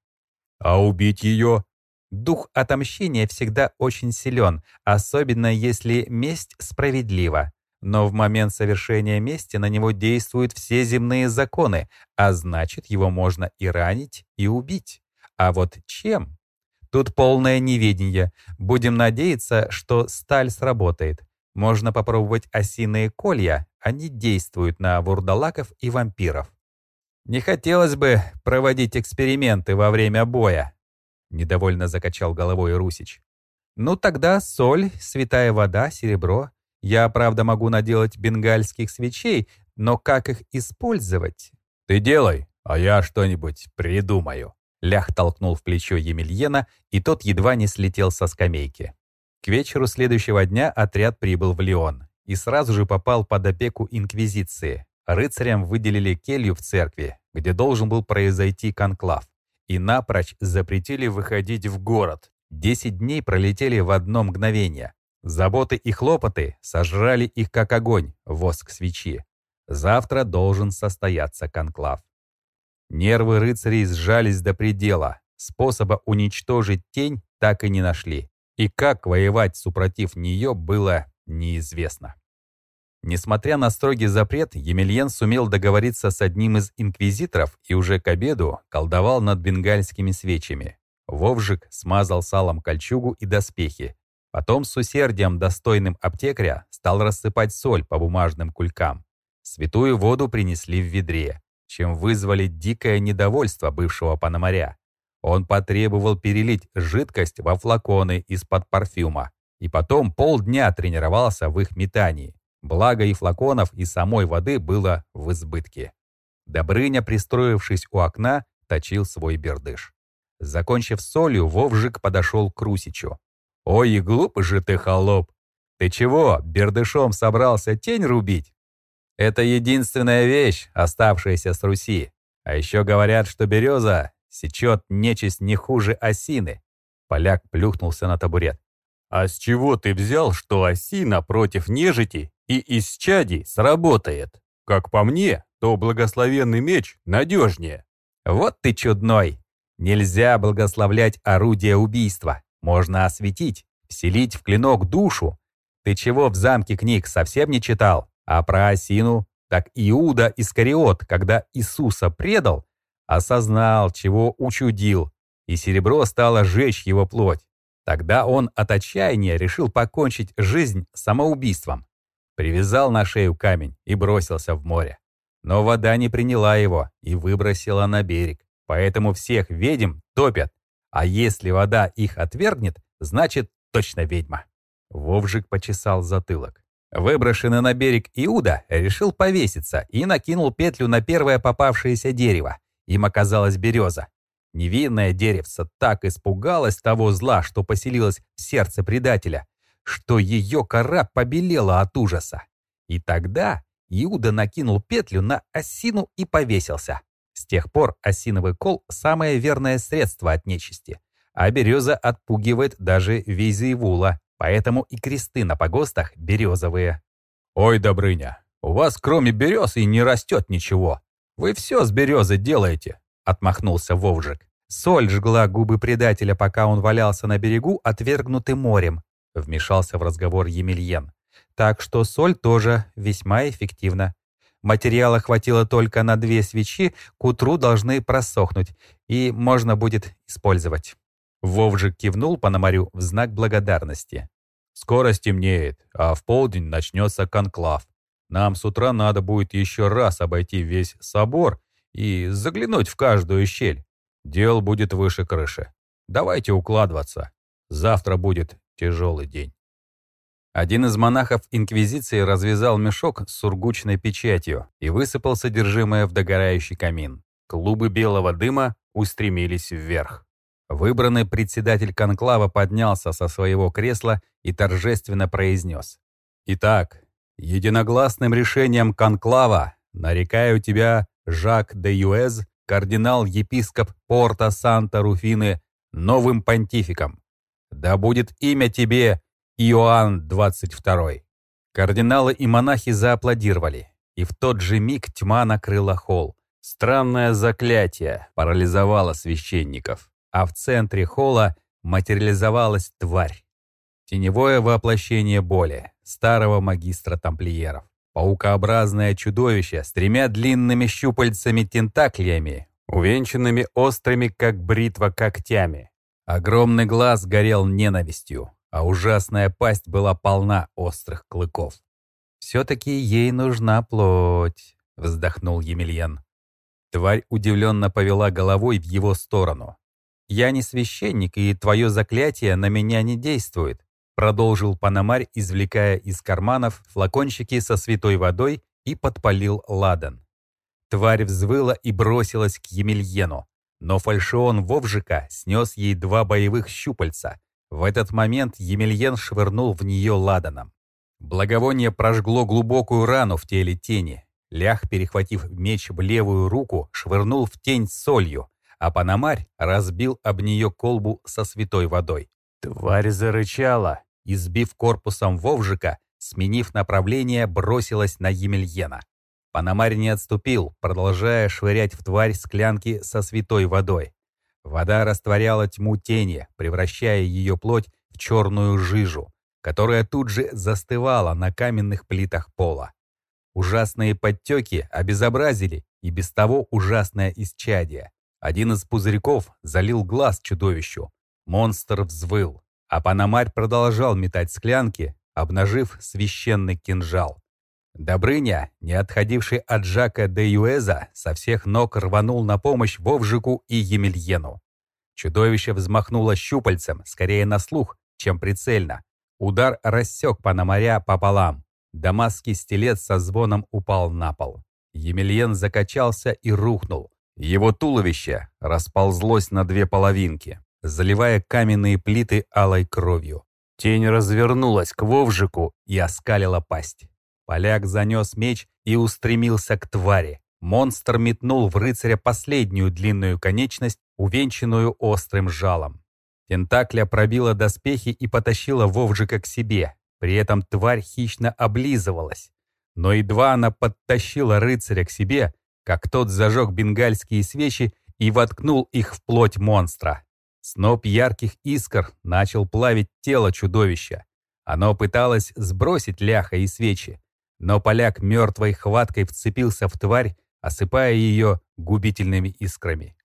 А убить ее? Дух отомщения всегда очень силен, особенно если месть справедлива. Но в момент совершения мести на него действуют все земные законы, а значит, его можно и ранить, и убить. А вот чем? Тут полное неведение. Будем надеяться, что сталь сработает. Можно попробовать осиные колья, они действуют на вурдалаков и вампиров. Не хотелось бы проводить эксперименты во время боя, недовольно закачал головой Русич. Ну тогда соль, святая вода, серебро. Я, правда, могу наделать бенгальских свечей, но как их использовать? Ты делай, а я что-нибудь придумаю. Лях толкнул в плечо Емельена, и тот едва не слетел со скамейки. К вечеру следующего дня отряд прибыл в Лион и сразу же попал под опеку Инквизиции. Рыцарям выделили келью в церкви, где должен был произойти конклав, и напрочь запретили выходить в город. Десять дней пролетели в одно мгновение. Заботы и хлопоты сожрали их как огонь, воск свечи. Завтра должен состояться конклав. Нервы рыцарей сжались до предела. Способа уничтожить тень так и не нашли. И как воевать супротив нее было неизвестно. Несмотря на строгий запрет, Емельян сумел договориться с одним из инквизиторов и уже к обеду колдовал над бенгальскими свечами. Вовжик смазал салом кольчугу и доспехи, Потом с усердием, достойным аптекаря, стал рассыпать соль по бумажным кулькам. Святую воду принесли в ведре, чем вызвали дикое недовольство бывшего пономаря. Он потребовал перелить жидкость во флаконы из-под парфюма и потом полдня тренировался в их метании. Благо и флаконов, и самой воды было в избытке. Добрыня, пристроившись у окна, точил свой бердыш. Закончив солью, Вовжик подошел к Русичу. «Ой, глупый же ты, холоп! Ты чего, бердышом собрался тень рубить? Это единственная вещь, оставшаяся с Руси. А еще говорят, что береза сечет нечисть не хуже осины». Поляк плюхнулся на табурет. «А с чего ты взял, что осина против нежити и из чади сработает? Как по мне, то благословенный меч надежнее». «Вот ты чудной! Нельзя благословлять орудие убийства. Можно осветить, вселить в клинок душу. Ты чего в замке книг совсем не читал? А про осину? Так Иуда Искариот, когда Иисуса предал, осознал, чего учудил, и серебро стало жечь его плоть. Тогда он от отчаяния решил покончить жизнь самоубийством. Привязал на шею камень и бросился в море. Но вода не приняла его и выбросила на берег. Поэтому всех ведьм топят, а если вода их отвергнет, значит точно ведьма. Вовжик почесал затылок. Выброшенный на берег Иуда решил повеситься и накинул петлю на первое попавшееся дерево. Им оказалась береза. Невинное деревце так испугалось того зла, что поселилось в сердце предателя, что ее кора побелела от ужаса. И тогда Иуда накинул петлю на осину и повесился. С тех пор осиновый кол – самое верное средство от нечисти, а береза отпугивает даже вейзеевула, поэтому и кресты на погостах березовые. «Ой, Добрыня, у вас кроме берез и не растет ничего. Вы все с березы делаете», — отмахнулся Вовжик. Соль жгла губы предателя, пока он валялся на берегу, отвергнутый морем, — вмешался в разговор Емельен. Так что соль тоже весьма эффективна. Материала хватило только на две свечи, к утру должны просохнуть, и можно будет использовать. Вовжик кивнул Пономарю в знак благодарности. «Скоро стемнеет, а в полдень начнется конклав. Нам с утра надо будет еще раз обойти весь собор и заглянуть в каждую щель. Дел будет выше крыши. Давайте укладываться. Завтра будет тяжелый день». Один из монахов Инквизиции развязал мешок с сургучной печатью и высыпал содержимое в догорающий камин. Клубы белого дыма устремились вверх. Выбранный председатель конклава поднялся со своего кресла и торжественно произнес. «Итак, единогласным решением конклава нарекаю тебя, Жак де Юэз, кардинал-епископ порта Санта-Руфины, новым понтификом. Да будет имя тебе Иоанн 22. Кардиналы и монахи зааплодировали, и в тот же миг тьма накрыла холл. Странное заклятие парализовало священников, а в центре холла материализовалась тварь. Теневое воплощение боли, старого магистра тамплиеров. Паукообразное чудовище с тремя длинными щупальцами-тентаклиями, увенчанными острыми, как бритва, когтями. Огромный глаз горел ненавистью, а ужасная пасть была полна острых клыков. «Все-таки ей нужна плоть», — вздохнул Емельян. Тварь удивленно повела головой в его сторону. «Я не священник, и твое заклятие на меня не действует», продолжил Панамарь, извлекая из карманов флакончики со святой водой и подпалил ладан. Тварь взвыла и бросилась к Емельену, но фальшион Вовжика снес ей два боевых щупальца, в этот момент Емельен швырнул в нее ладаном. Благовоние прожгло глубокую рану в теле тени. Лях, перехватив меч в левую руку, швырнул в тень солью, а Панамарь разбил об нее колбу со святой водой. Тварь зарычала и, сбив корпусом Вовжика, сменив направление, бросилась на Емельена. Панамарь не отступил, продолжая швырять в тварь склянки со святой водой. Вода растворяла тьму тени, превращая ее плоть в черную жижу, которая тут же застывала на каменных плитах пола. Ужасные подтеки обезобразили и без того ужасное исчадие. Один из пузырьков залил глаз чудовищу. Монстр взвыл, а Панамарь продолжал метать склянки, обнажив священный кинжал. Добрыня, не отходивший от Жака де Юэза, со всех ног рванул на помощь Вовжику и Емельену. Чудовище взмахнуло щупальцем, скорее на слух, чем прицельно. Удар рассек Панамаря пополам. Дамасский стилет со звоном упал на пол. Емельен закачался и рухнул. Его туловище расползлось на две половинки, заливая каменные плиты алой кровью. Тень развернулась к Вовжику и оскалила пасть. Поляк занес меч и устремился к твари. Монстр метнул в рыцаря последнюю длинную конечность, увенчанную острым жалом. Тентакля пробила доспехи и потащила Вовжика к себе. При этом тварь хищно облизывалась. Но едва она подтащила рыцаря к себе, как тот зажег бенгальские свечи и воткнул их в плоть монстра. Сноп ярких искр начал плавить тело чудовища. Оно пыталось сбросить ляха и свечи, но поляк мертвой хваткой вцепился в тварь, осыпая ее губительными искрами.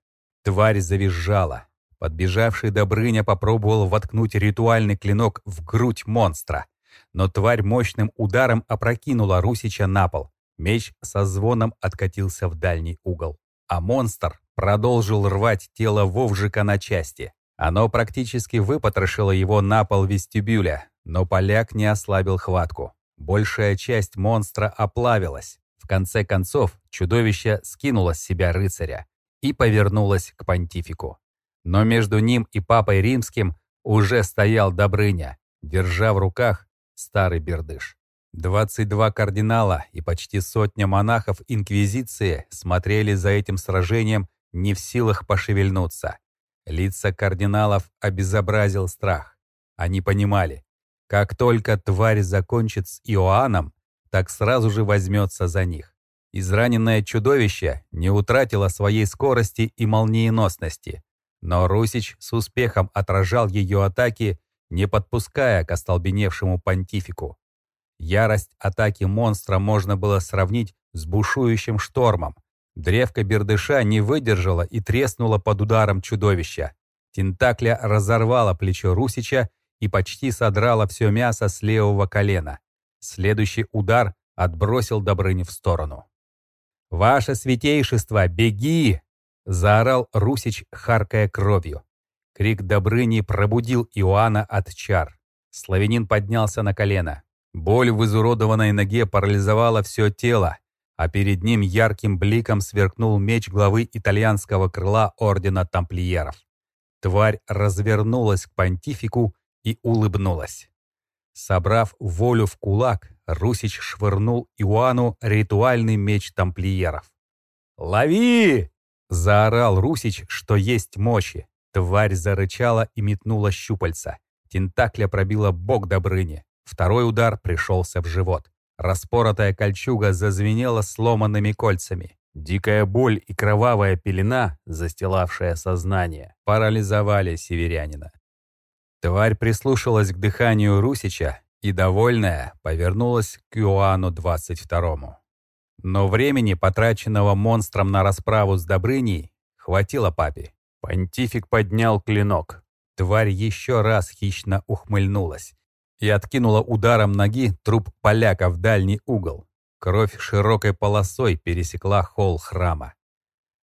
Тварь завизжала. Подбежавший Добрыня попробовал воткнуть ритуальный клинок в грудь монстра, но тварь мощным ударом опрокинула Русича на пол. Меч со звоном откатился в дальний угол, а монстр продолжил рвать тело Вовжика на части. Оно практически выпотрошило его на пол вестибюля, но поляк не ослабил хватку. Большая часть монстра оплавилась. В конце концов, чудовище скинуло с себя рыцаря и повернулось к понтифику. Но между ним и папой римским уже стоял Добрыня, держа в руках старый бердыш. 22 кардинала и почти сотня монахов Инквизиции смотрели за этим сражением не в силах пошевельнуться. Лица кардиналов обезобразил страх. Они понимали, как только тварь закончит с Иоанном, так сразу же возьмется за них. Израненное чудовище не утратило своей скорости и молниеносности, но Русич с успехом отражал ее атаки, не подпуская к остолбеневшему понтифику. Ярость атаки монстра можно было сравнить с бушующим штормом. Древко бердыша не выдержала и треснула под ударом чудовища. Тентакля разорвала плечо Русича и почти содрала все мясо с левого колена. Следующий удар отбросил Добрыню в сторону. «Ваше святейшество, беги!» — заорал Русич, харкая кровью. Крик Добрыни пробудил Иоанна от чар. Славянин поднялся на колено. Боль в изуродованной ноге парализовала все тело, а перед ним ярким бликом сверкнул меч главы итальянского крыла Ордена Тамплиеров. Тварь развернулась к понтифику и улыбнулась. Собрав волю в кулак, Русич швырнул Иоанну ритуальный меч тамплиеров. «Лови!» — заорал Русич, что есть мощи. Тварь зарычала и метнула щупальца. Тентакля пробила бок Добрыни. Второй удар пришелся в живот. Распоротая кольчуга зазвенела сломанными кольцами. Дикая боль и кровавая пелена, застилавшая сознание, парализовали северянина. Тварь прислушалась к дыханию Русича и, довольная, повернулась к Иоанну 22-му. Но времени, потраченного монстром на расправу с Добрыней, хватило папе. Понтифик поднял клинок. Тварь еще раз хищно ухмыльнулась и откинула ударом ноги труп поляка в дальний угол. Кровь широкой полосой пересекла холл храма.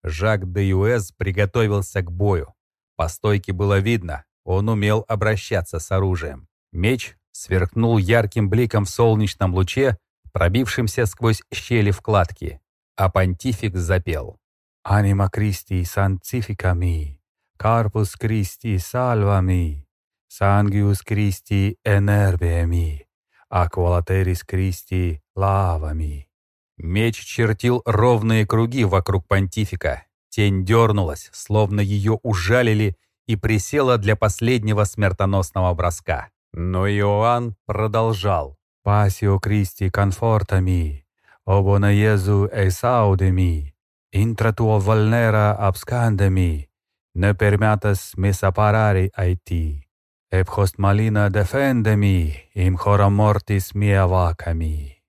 Жак де Юэз приготовился к бою. По стойке было видно, он умел обращаться с оружием. Меч сверкнул ярким бликом в солнечном луче, пробившимся сквозь щели вкладки, а понтифик запел. «Анима Кристи сантифика ми, Карпус Кристи салва ми, Sangius Christi enerve mi, Aqualateris Christi lava mi». Меч чертил ровные круги вокруг понтифика. Тень дернулась, словно ее ужалили, и присела для последнего смертоносного броска. Но Иоанн продолжал. «Пасио Кристи конфортами, обона Езу эсаудеми, интра туо вольнера абскандами, не пермятас месапарари айти, эпхост малина дефендами, им хором мортис миаваками».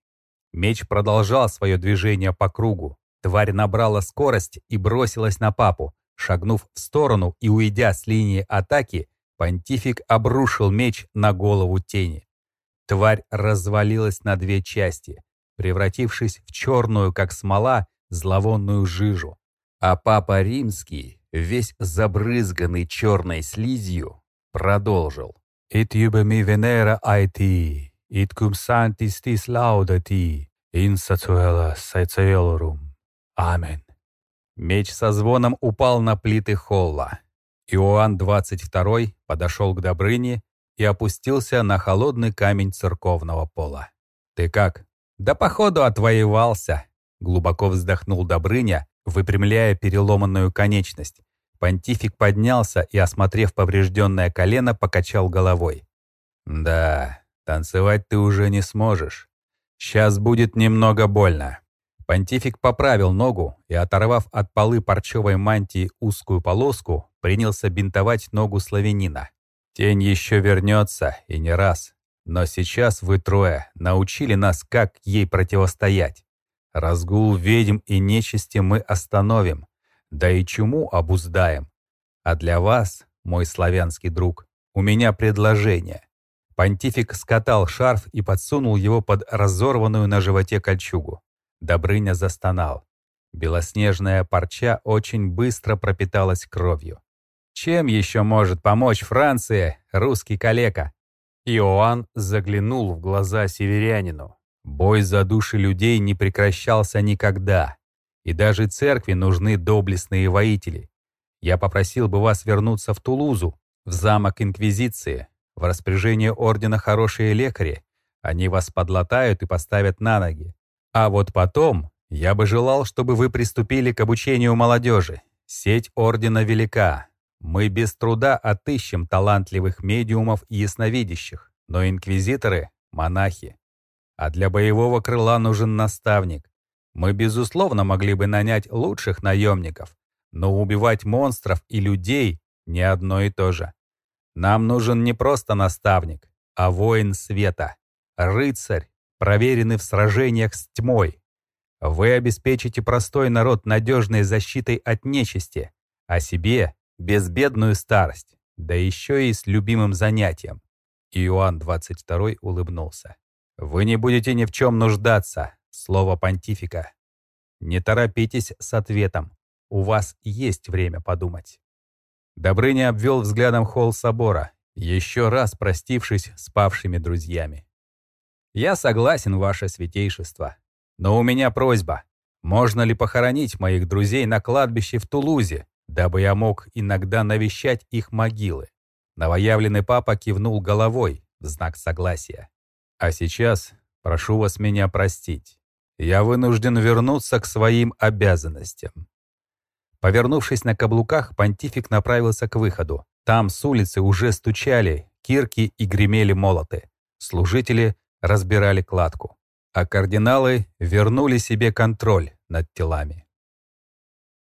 Меч продолжал свое движение по кругу. Тварь набрала скорость и бросилась на папу. Шагнув в сторону и уйдя с линии атаки, понтифик обрушил меч на голову тени. Тварь развалилась на две части, превратившись в черную, как смола, зловонную жижу. А папа римский, весь забрызганный черной слизью, продолжил. «Ит юбеми венера айти, ит cum santis tis laudati, in satuela saecelorum. Амен». Меч со звоном упал на плиты холла. Иоанн 22 подошел к Добрыне и опустился на холодный камень церковного пола. «Ты как?» «Да походу отвоевался», — глубоко вздохнул Добрыня, выпрямляя переломанную конечность. Понтифик поднялся и, осмотрев поврежденное колено, покачал головой. «Да, танцевать ты уже не сможешь. Сейчас будет немного больно». Понтифик поправил ногу и, оторвав от полы парчевой мантии узкую полоску, принялся бинтовать ногу славянина. Тень еще вернется, и не раз. Но сейчас вы трое научили нас, как ей противостоять. Разгул ведьм и нечисти мы остановим, да и чуму обуздаем. А для вас, мой славянский друг, у меня предложение. Понтифик скатал шарф и подсунул его под разорванную на животе кольчугу. Добрыня застонал. Белоснежная парча очень быстро пропиталась кровью. Чем еще может помочь Франции русский калека? Иоанн заглянул в глаза северянину. Бой за души людей не прекращался никогда. И даже церкви нужны доблестные воители. Я попросил бы вас вернуться в Тулузу, в замок Инквизиции, в распоряжение ордена хорошие лекари. Они вас подлатают и поставят на ноги. А вот потом я бы желал, чтобы вы приступили к обучению молодежи. Сеть ордена велика, мы без труда отыщем талантливых медиумов и ясновидящих, но инквизиторы — монахи. А для боевого крыла нужен наставник. Мы, безусловно, могли бы нанять лучших наемников, но убивать монстров и людей — не одно и то же. Нам нужен не просто наставник, а воин света, рыцарь, проверенный в сражениях с тьмой. Вы обеспечите простой народ надежной защитой от нечисти, а себе безбедную старость, да еще и с любимым занятием. Иоанн 22 улыбнулся. «Вы не будете ни в чем нуждаться, слово понтифика. Не торопитесь с ответом, у вас есть время подумать». Добрыня обвел взглядом холл собора, еще раз простившись с павшими друзьями. «Я согласен, ваше святейшество, но у меня просьба. Можно ли похоронить моих друзей на кладбище в Тулузе, дабы я мог иногда навещать их могилы. Новоявленный папа кивнул головой в знак согласия. А сейчас прошу вас меня простить. Я вынужден вернуться к своим обязанностям. Повернувшись на каблуках, понтифик направился к выходу. Там с улицы уже стучали кирки и гремели молоты. Служители разбирали кладку. А кардиналы вернули себе контроль над телами.